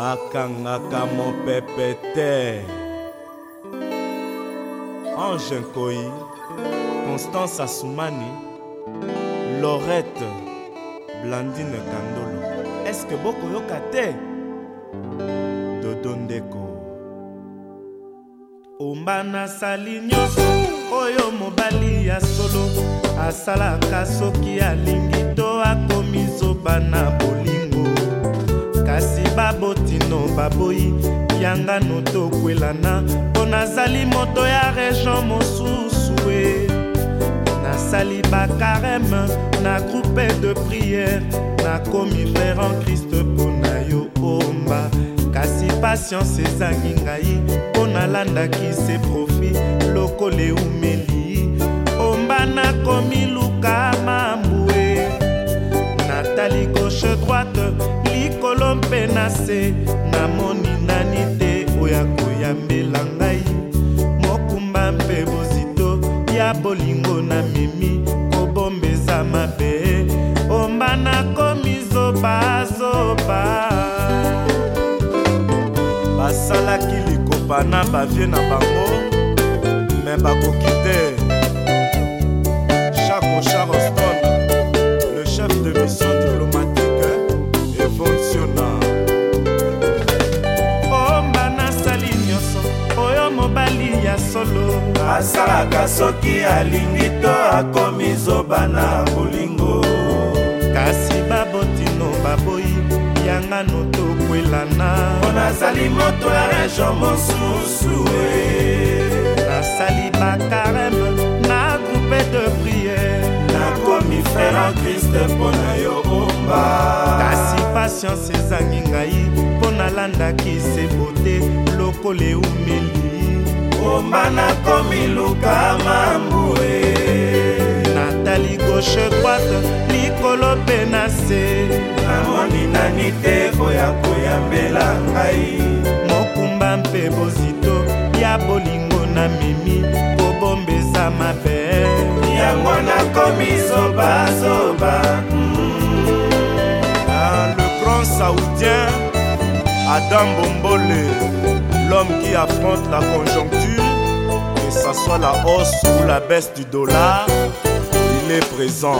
bakangaka mopepe te ange nkoi constance asumani lorette blandine kandolo Est-ce que dodo ndeko omba nasali nyonso oyo mobali ya solo Asala soki alingi a akomi banaboli na babotino baboyi yanga no tokwelana mpo nazali moto ya region mosusu e nasali bakareme na groupe de priere nakomi frere en Christ mpo na yo omba kasi patience ezangi ngai mpo qui se profit lokola eumeli na se namoni nani te oyo akoyambela ngai mokumba mpe bozito ya bolingo na memi kobombeza mabe omba nakomi zobazoba basalaki likopa na bavie na bango me bakoki te solo asalaka soki alingi to akomi zoba na bolingo kasi babotino baboyi yanga no tokwelana mpo nazali moto ya region mosusu e. nasali bakareme na groupe de priere nakomi frere en kriste mpo na yo omba kasi patience ezangi ngai mpo nalandaki sebote lokola eumeli romba nakomi luka mambue natali gauche droite likolo mpe na se namoni nani te oya koyambela ngai mokumba mpe bozito ya bolingo na memi kobombesa mabe yango nakomi zobazoba ah, le grand saoudien adam bombole l'homme qui affronte la conjoncture, que ce soit la hausse ou la baisse du dollar, il est présent.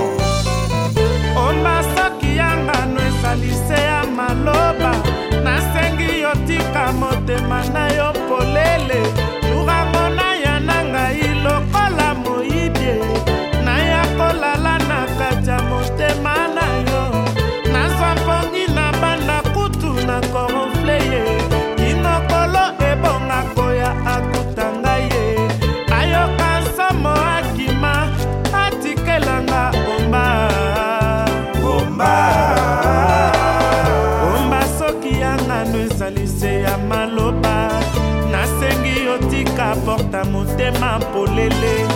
motema polele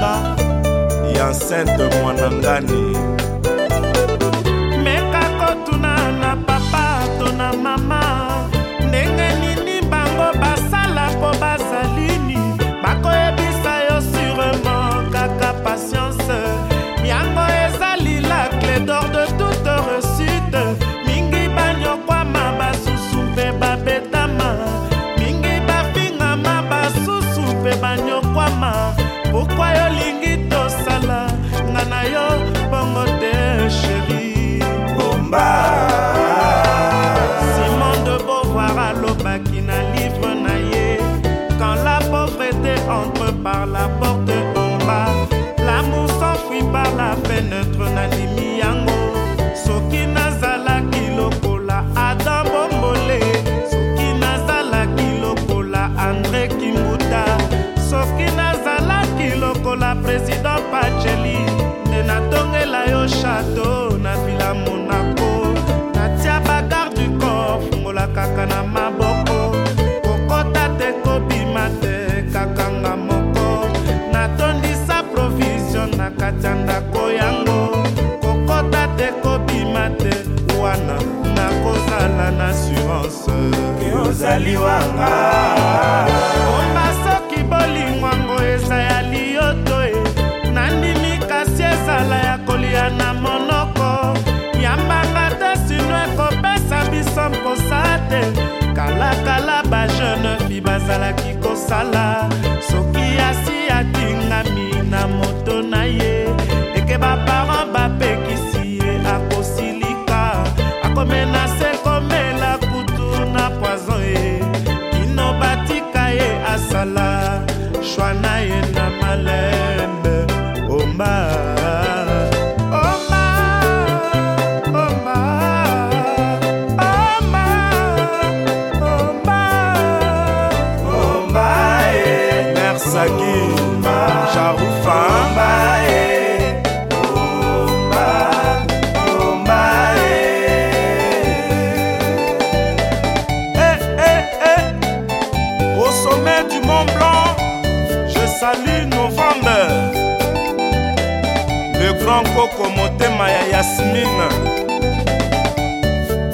nanga ya nsente mwana ngani meka kotuna na papa to na mama ndenge nini bango basala mpo bazalini bakoyebisa yo surement kaka patience yango ezali la cle dor de toute resute mingi banyokwama basusu mpe babetama mingi bafingama basusu mpe banyokwama tolingi tosala nga na yo bongo te sheri bomba simon de beauvoir alobaki na livre na ye quand la pauvreté entre par la porte lokola president pacheli nde natongela yo chateau na vila monako natia bagare du corps fungola kaka na maboko kokota te kobima te kakanga moko natondisa provision na kati ya ndako yango kokota te kobima te wana nakozala na assurance ozali wanga sala grand koko motema ya yasmine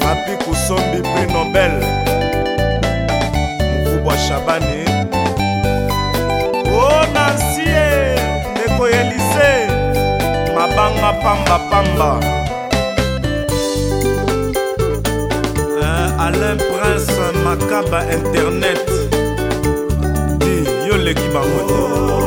api kosombi prix nobel mokubwa shabani o oh, nansie ndeko elise mabanga pambapamba euh, alain prince makaba internet di yoleki bango te oh.